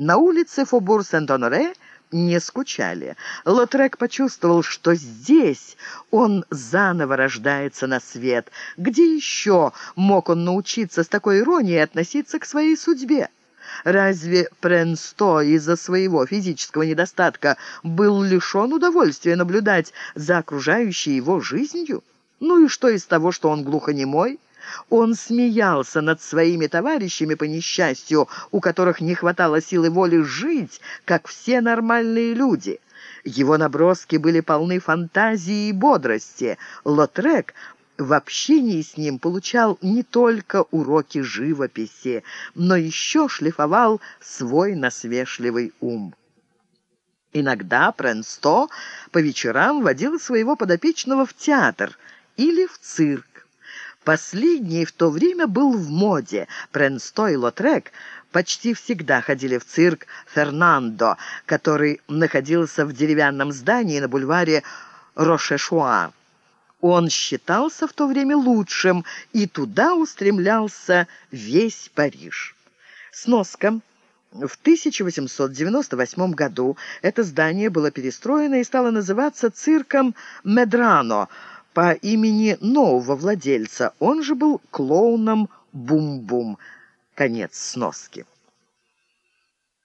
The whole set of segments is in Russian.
На улице Фобур-Сент-Оноре не скучали. Лотрек почувствовал, что здесь он заново рождается на свет. Где еще мог он научиться с такой иронией относиться к своей судьбе? Разве Пренсто из-за своего физического недостатка был лишен удовольствия наблюдать за окружающей его жизнью? Ну и что из того, что он глухонемой? Он смеялся над своими товарищами по несчастью, у которых не хватало силы воли жить, как все нормальные люди. Его наброски были полны фантазии и бодрости. Лотрек в общении с ним получал не только уроки живописи, но еще шлифовал свой насвешливый ум. Иногда Пренсто по вечерам водил своего подопечного в театр или в цирк. Последний в то время был в моде. Пренсто и Лотрек почти всегда ходили в цирк «Фернандо», который находился в деревянном здании на бульваре Рошешуа. Он считался в то время лучшим, и туда устремлялся весь Париж. Сноска. В 1898 году это здание было перестроено и стало называться цирком «Медрано», по имени нового владельца. Он же был клоуном Бум-Бум. Конец сноски.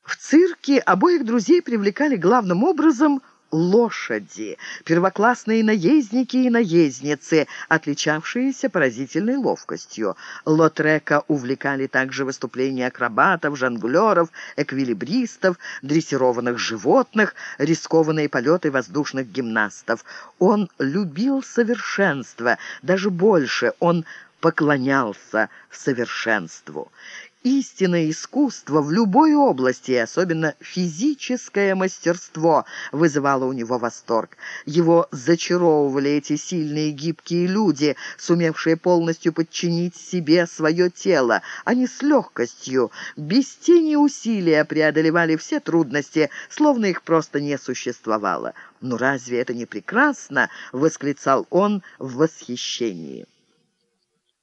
В цирке обоих друзей привлекали главным образом лошади, первоклассные наездники и наездницы, отличавшиеся поразительной ловкостью. Лотрека увлекали также выступления акробатов, жонглеров, эквилибристов, дрессированных животных, рискованные полеты воздушных гимнастов. Он любил совершенство, даже больше, он поклонялся совершенству истинное искусство в любой области, и особенно физическое мастерство, вызывало у него восторг. Его зачаровывали эти сильные гибкие люди, сумевшие полностью подчинить себе свое тело. Они с легкостью, без тени усилия преодолевали все трудности, словно их просто не существовало. «Ну разве это не прекрасно?» — восклицал он в восхищении.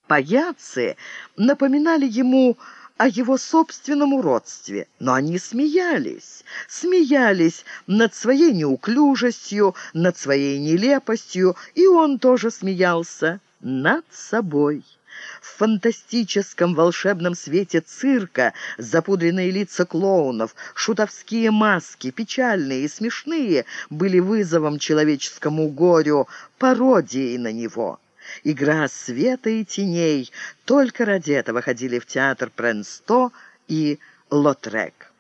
Паяцы напоминали ему о его собственном уродстве, но они смеялись, смеялись над своей неуклюжестью, над своей нелепостью, и он тоже смеялся над собой. В фантастическом волшебном свете цирка запудренные лица клоунов, шутовские маски, печальные и смешные, были вызовом человеческому горю, пародией на него. Игра света и теней. Только ради этого ходили в театр Пренсто и Лотрек.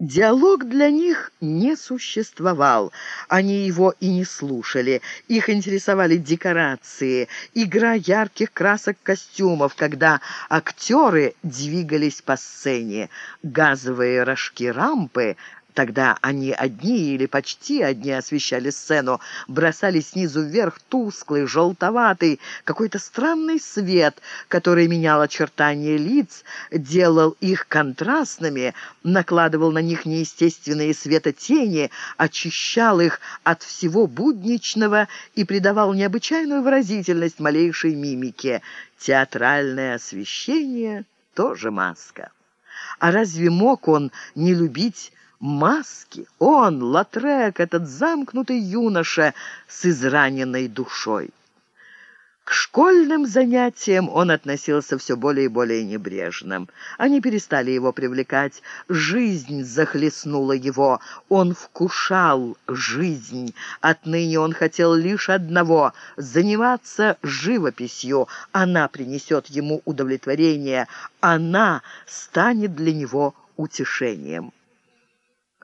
Диалог для них не существовал. Они его и не слушали. Их интересовали декорации, игра ярких красок костюмов, когда актеры двигались по сцене. Газовые рожки рампы Тогда они одни или почти одни освещали сцену, бросали снизу вверх тусклый, желтоватый, какой-то странный свет, который менял очертания лиц, делал их контрастными, накладывал на них неестественные светотени, очищал их от всего будничного и придавал необычайную выразительность малейшей мимике. Театральное освещение — тоже маска. А разве мог он не любить маски. Он, Латрек, этот замкнутый юноша с израненной душой. К школьным занятиям он относился все более и более небрежно. Они перестали его привлекать. Жизнь захлестнула его. Он вкушал жизнь. Отныне он хотел лишь одного — заниматься живописью. Она принесет ему удовлетворение. Она станет для него утешением.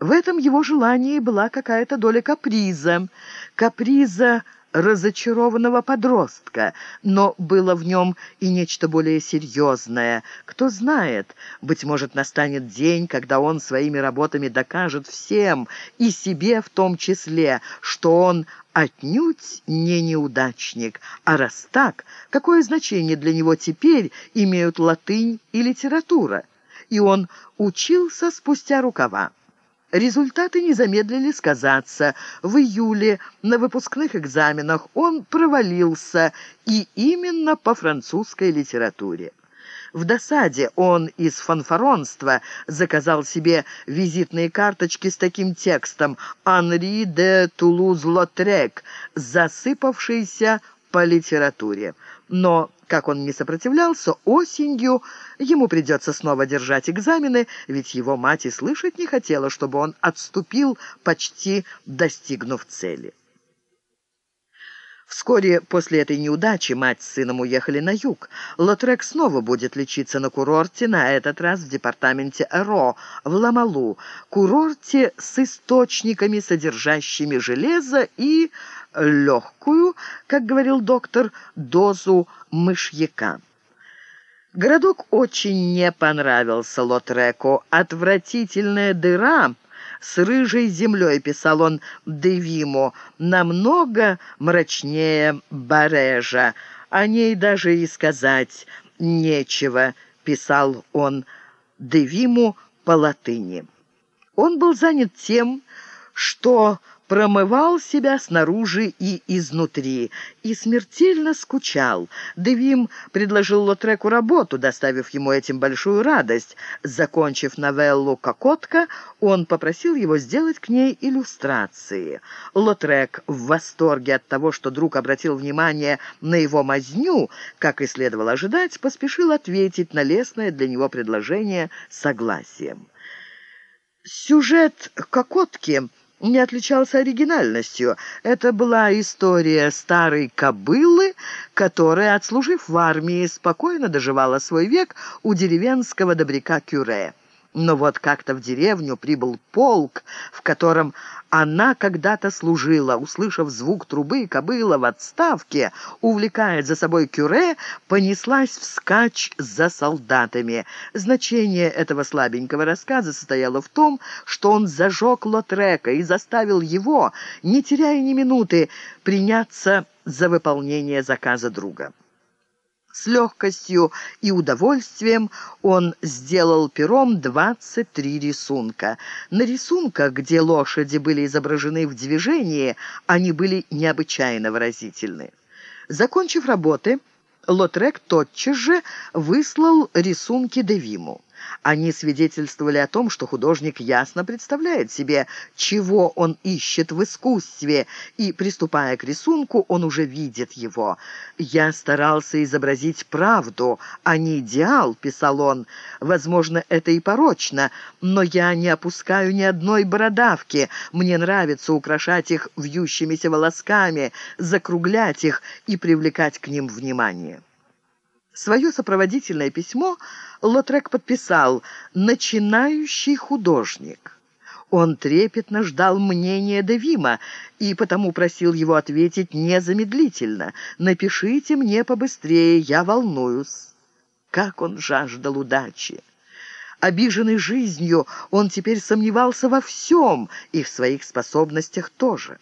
В этом его желании была какая-то доля каприза, каприза разочарованного подростка, но было в нем и нечто более серьезное. Кто знает, быть может, настанет день, когда он своими работами докажет всем, и себе в том числе, что он отнюдь не неудачник. А раз так, какое значение для него теперь имеют латынь и литература? И он учился спустя рукава. Результаты не замедлили сказаться. В июле на выпускных экзаменах он провалился, и именно по французской литературе. В досаде он из фанфаронства заказал себе визитные карточки с таким текстом «Анри де Тулуз-Лотрек», засыпавшийся по литературе. Но, как он не сопротивлялся, осенью ему придется снова держать экзамены, ведь его мать и слышать не хотела, чтобы он отступил, почти достигнув цели. Вскоре после этой неудачи мать с сыном уехали на юг. Лотрек снова будет лечиться на курорте, на этот раз в департаменте Эро, в Ламалу, курорте с источниками, содержащими железо и легкую, как говорил доктор, дозу мышьяка. Городок очень не понравился Лотреку. Отвратительная дыра с рыжей землей, писал он Девиму, намного мрачнее Барежа. О ней даже и сказать нечего, писал он Девиму по латыни. Он был занят тем, что промывал себя снаружи и изнутри и смертельно скучал. Девим предложил Лотреку работу, доставив ему этим большую радость. Закончив новеллу «Кокотка», он попросил его сделать к ней иллюстрации. Лотрек в восторге от того, что друг обратил внимание на его мазню, как и следовало ожидать, поспешил ответить на лестное для него предложение согласием. Сюжет «Кокотки» не отличался оригинальностью. Это была история старой кобылы, которая, отслужив в армии, спокойно доживала свой век у деревенского добряка Кюре. Но вот как-то в деревню прибыл полк, в котором она когда-то служила. Услышав звук трубы, кобыла в отставке, увлекая за собой кюре, понеслась вскачь за солдатами. Значение этого слабенького рассказа состояло в том, что он зажег Лотрека и заставил его, не теряя ни минуты, приняться за выполнение заказа друга. С легкостью и удовольствием он сделал пером 23 рисунка. На рисунках, где лошади были изображены в движении, они были необычайно выразительны. Закончив работы, Лотрек тотчас же выслал рисунки Девиму. Они свидетельствовали о том, что художник ясно представляет себе, чего он ищет в искусстве, и, приступая к рисунку, он уже видит его. «Я старался изобразить правду, а не идеал», — писал он. «Возможно, это и порочно, но я не опускаю ни одной бородавки. Мне нравится украшать их вьющимися волосками, закруглять их и привлекать к ним внимание». Свое сопроводительное письмо Лотрек подписал «Начинающий художник». Он трепетно ждал мнения Девима и потому просил его ответить незамедлительно. «Напишите мне побыстрее, я волнуюсь». Как он жаждал удачи! Обиженный жизнью, он теперь сомневался во всем и в своих способностях тоже.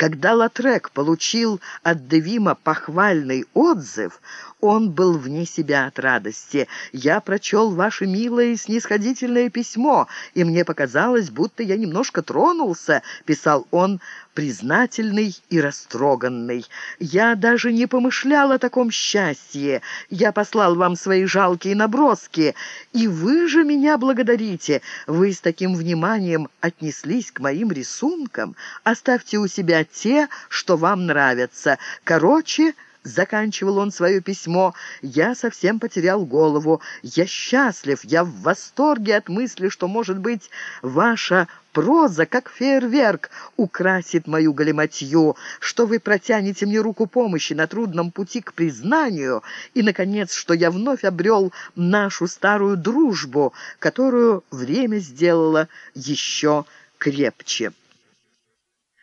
Когда Латрек получил от Девима похвальный отзыв, он был вне себя от радости. «Я прочел ваше милое и снисходительное письмо, и мне показалось, будто я немножко тронулся», — писал он, признательный и растроганный. «Я даже не помышлял о таком счастье. Я послал вам свои жалкие наброски, и вы же меня благодарите. Вы с таким вниманием отнеслись к моим рисункам. Оставьте у себя те, что вам нравятся. Короче...» Заканчивал он свое письмо. «Я совсем потерял голову. Я счастлив, я в восторге от мысли, что, может быть, ваша проза, как фейерверк, украсит мою галиматью, что вы протянете мне руку помощи на трудном пути к признанию, и, наконец, что я вновь обрел нашу старую дружбу, которую время сделало еще крепче».